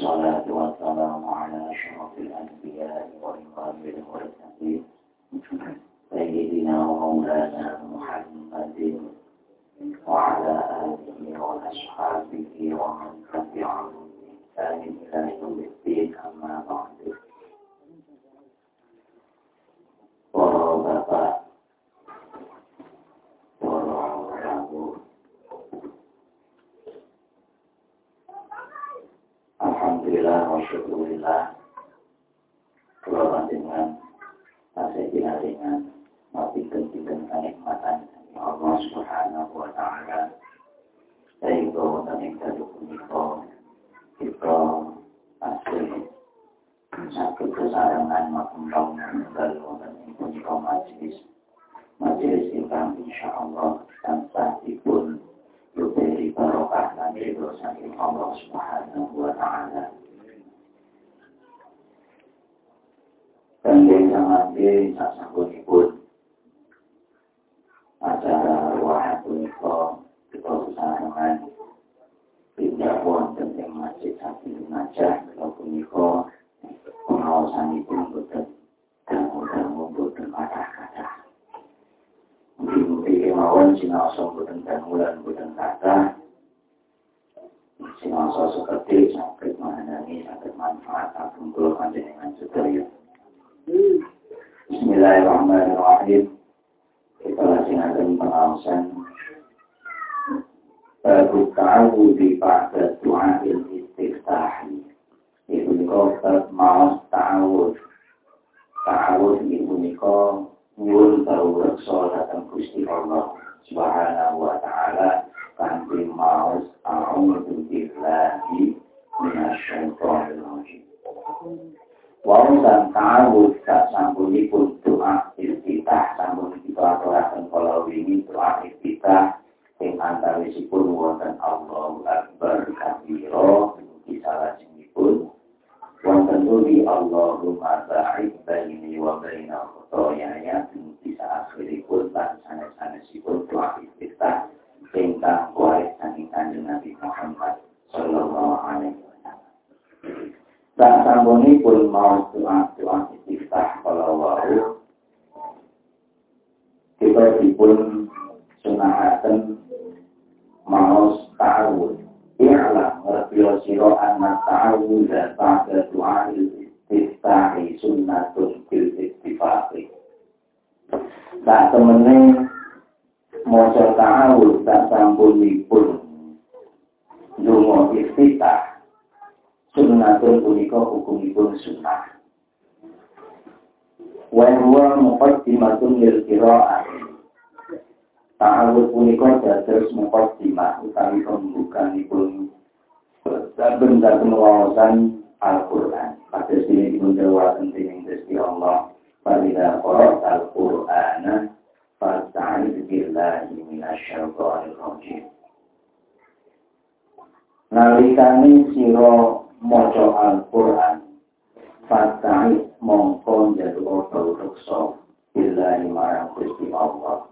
والصلاة والسلام على أشرف الأنبياء وإمام المرسلين سيدنا ومولانا محمد وعلى آله وأصحابه Alhamdulillah wa syukurillah. Kula panjenengan tasih pinaringan mapiten-piten kanikmatan Allah Subhanahu wa taala. Sehingga wonten ing dalem punika kita asli sakit kesayangan makembang meninggal wonten ing punika majelis majelis ingkang insyaallah tansahipun diberi barokah lan ridho saking Allah Subhanahu wa taala. Samangke sasampunipun acara ruahan punika kita sesarengan tidak wonten ing masjid saking ngajak kita punika pengawasan itu boten dangu-dangu boten kata-kata. Mungkin-mungkin kemauan sinasa boten dangulan boten kata. Sinasa seperti sakit mengenai sakit manfaat agung kula panjenengan sedaya. Bismillahirrahmanirrahim. Kita laksanakan pengawasan. Babu ta'awudi pada doa il-istiftahi Ibu niko maos ta'awud. Ta'awud ibu niko Nyul bau rekso datang Gusti Allah Subhanahu wa ta'ala. Kanti maos A'udhu billahi Minasyaitonir rajim Wau dan ta'awud Tak sampunipun doa iftitah Sampun kita aturakan kalau ini doa iftitah Yang antawisipun wonten Allahu Akbar kabiro Bisa lajengipun Wonten uli Allahumma ba'id baini wa baina khotoyaya Bisa akhiripun dan sanes-sanesipun doa iftitah Tentang kuarit sani Nabi Muhammad Sallallahu alaihi wasallam. Dan sambunipun mau doa-doa istiftah kalau wau kita dipun sunahaken maos ta'awud i'lam ngertiyo siro anna ta'awud dan pada doa istiftahi sunnatun bil istifaqi tak temene moco ta'awud tak sampunipun dungo istiftah sunnatun punika hukumipun sunnah wa huwa muqaddimatun lil qira'ah Ta'awud punika dados muqaddimah utawi pembukaanipun saben-saben wawasan Al-Qur'an. Pada sini dipun jawaban dening Gusti Allah. Fa'idha qara'ta al-Qur'ana fasta'id billahi minasyaitonir rajim. Nalikane sira maca Al-Qur'an fasta'id mongko njaluk reksa billahi marang Gusti Allah.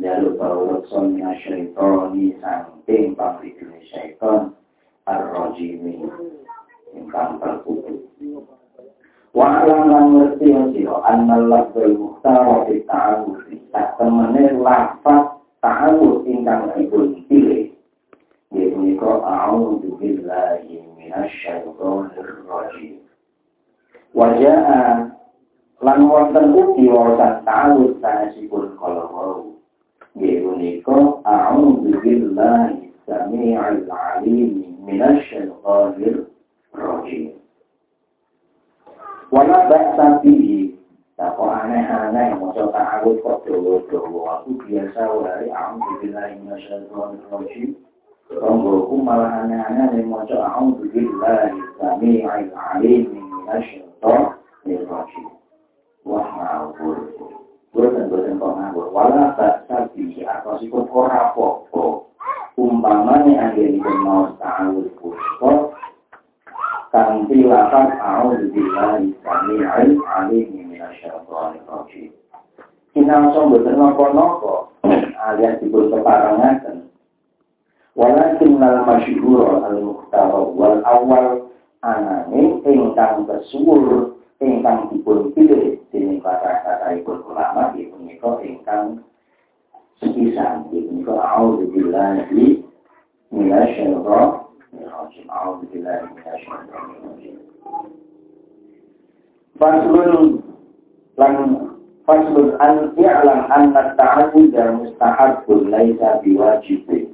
Jaluk bawleksa minasyaitoni samping pangridune syaiton ar-rajimi ingkang terkutuk. Wa alam ngerti sira annal lafzul muhtara fi ta'awud tak temene lafaz ta'awud ingkang dipun yaitu menika a'udzu billahi minasyaitonir rajim. Wajah lan wonten ugi wawasan ta'awud sanesipun kala wau Yaitu a'udzu billahi samii'il 'aliim minasyaitonir rajim. Wala ba'sa bihi Tak kok aneh-aneh maca ta'awud kok dawa-dawa aku biasa billahi rajim. Tonggoku malah aneh-aneh nek maca a'udzu billahi samii'il 'aliim minasyaitonir rajim. Wah ngawur. Boten-boten kok ngawur. Wala ba'sa bihi atosipun ora apa-apa. Umpamane anggenipun mau ta'awud punika kanthi lafaz a'udzu billahi samii'il 'aliim minasyaitonir rajim. sinaosa mboten napa-napa alias dipun keparengaken. Walakin al masyhur al muhtara wal awal anane ingkang kesuwur ingkang dipun pilih dening kata-kata ibu ulama di punika ingkang sepisan di punika auzubillahi minasyaitonir rajim auzubillahi minasyaitonir rajim Faslun lan faslun an i'lam anna ta'abbud mustahabun laisa biwajibin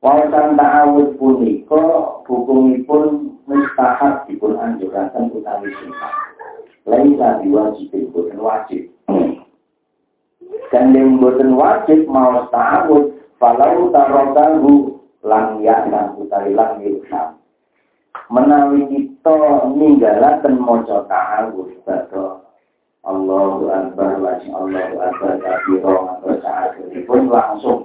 Wawasan ta'awud punika hukumipun mustahab dipun anjuraken utawi sunnah. Laisa diwajibin boten wajib. Dan yang boten wajib mau ta'awud falau tarokahu lang ya'lam utawi lang yusam. Menawi kita ninggalaken maca ta'awud badha Allahu Akbar Allahu Akbar kabiro atau saat pun langsung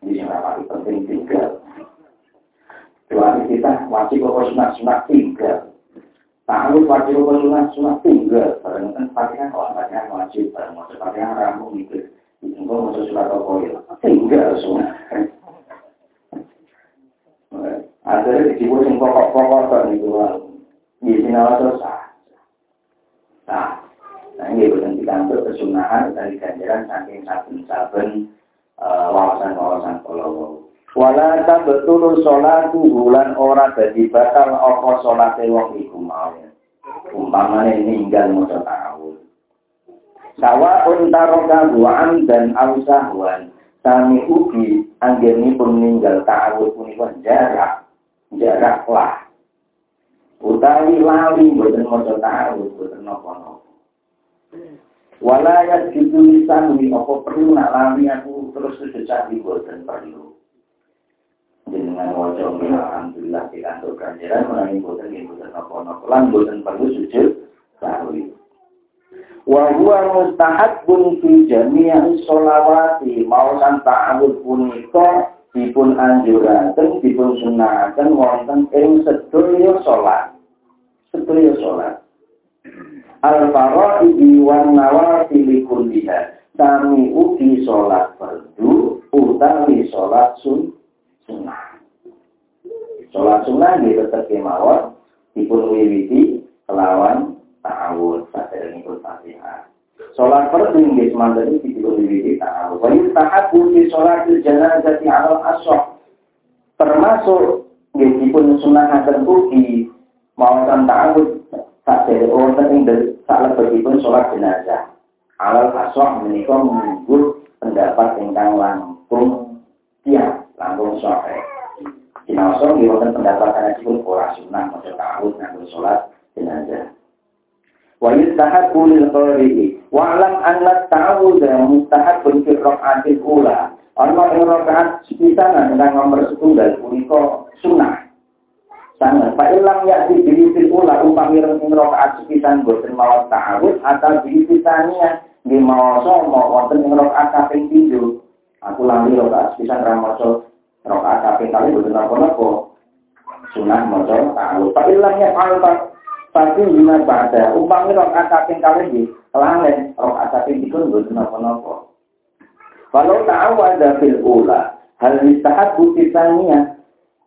Ini yang paling penting tinggal. Doa kita wajib pokok sunat-sunat tinggal. Tahu wajib pokok sunat-sunat tinggal. Barang kan pakaian kalau pakaian wajib, barang mau pakaian ramu gitu. Itu kok mau surat ya, tinggal semua. Ada di yang pokok-pokok kan itu di sini sah. Nah, nah ini berhenti kantor kesunahan dari ganjaran saking saben-saben wawasan-wawasan kalau Wala betul sholat bulan ora dadi batal apa sholat wong iku mau. Umpamane ninggal maca ta'awud. Sawa untaroka buan dan ausahwan. Sami ugi anggenipun ninggal ta'awud punika jarak. Jarak lah utawi lali boten maca ta'awud boten napa-napa Walayat gitu lisan apa perlu nak lali aku terus sejati boten perlu. Dengan wajah alhamdulillah di kantor ganjaran melalui boten yang boten napa-napa lan boten perlu sujud sahwi wa huwa mustahabun fi jami'i sholawati mausan ta'awud punika dipun anjuraken dipun sunahaken wonten ing sedaya salat sedaya salat al faraidi wan nawafil kulliha. Sami ugi salat fardu utawi salat sun sunnah. Salat sunnah nggih tetep kemawon dipun wiwiti kelawan ta'awud saderengipun Fatihah Sholat fardu nggih iki dipun wiwiti ta'awud. Wa yustahabu fi sholatil janazati 'ala al Termasuk nggih dipun sunahaken ugi mawasan ta'awud tak dari wonten ing salah lebetipun sholat jenazah. Alal aswah menika menunggu pendapat ingkang langkung tiang, langkung sore. Dinaoso wonten pendapat sanadipun ora sunah maca ta'awud nganggo sholat jenazah wa yustahabbu lil qari'i wa alam anna ta'awudz mustahabun fi raka'atil ula ana ing rakaat sepisanan ingkang nomor setunggal punika sunnah sana. Fa ilam ya di diri fil ula upami ing rakaat sepisan boten mawas ta'awudz atau diri pitania di maoso mau wonten ing rakaat kaping 7 aku lali rakaat sepisan ra maca rakaat kaping kali boten napa-napa. Sunah maca ta'awudz fa ilam ya fa'al tapi lima pada umpamnya rokaat kaping kali di kelalen rokaat kaping itu bukan nopo-nopo. Kalau ada fil ula hal istahat bukti tanya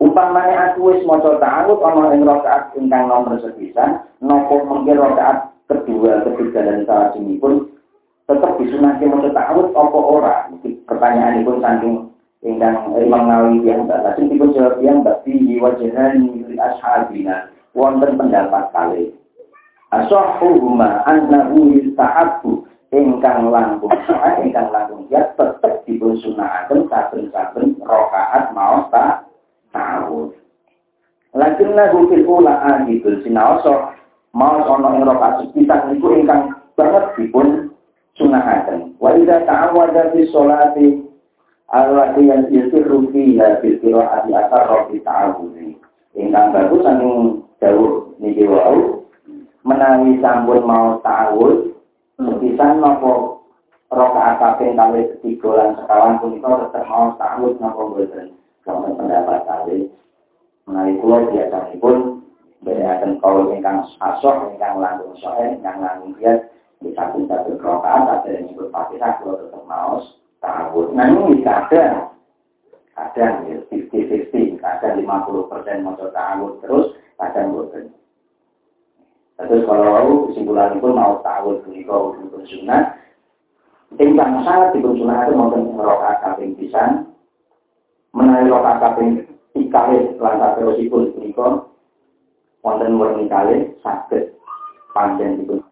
umpamanya aku wis maca ta'awud ana ing rakaat ingkang nomor sepisan nopo mungkin rakaat kedua ketiga dan salah pun tetap disunahkan maca ta'awud apa ora pertanyaan itu saking ingkang Imam Nawawi yang tak langsung dipun jawab yang mbak fi wajhani li ashabina wonten pendapat kali. Asahuhuma annahu yustahabbu ingkang langkung soal ingkang langkung ya tetep dipun sunahaken saben-saben rakaat mau tak tahu. Lakin lagu fil ula ahidul sinaoso mau ana ing rakaat sepisan niku ingkang banget dipun sunahaken. Wa idza ta'awwadha fi sholati allati yasiru fiha bil qira'ati asarra fi ta'awudhi. Ingkang bagus saking dawuh niki wau menawi sampun mau ta'awud sepisan napa rokaat kaping kali ketiga lan sekawan punika tetep mau ta'awud napa mboten. Wonten pendapat kali menawi kula biasanipun bedakan kaul ingkang asoh ingkang langkung sohe ingkang langkung bias di satu satu rokaat ada yang nyebut fatihah kalau tetap maus ta'awud. Nah ini kadang kadang ya 50-50, kadang 50 persen mau ta'awud terus, kadang boten. Terus kalau kesimpulan itu mau ta'awud punika pun sunnah, timbang sangat dipun sunnah itu mau rokaat kaping pisan, menawi roh kakak ing ikale lan terus ikun wonten werni kalih saged pancen dipun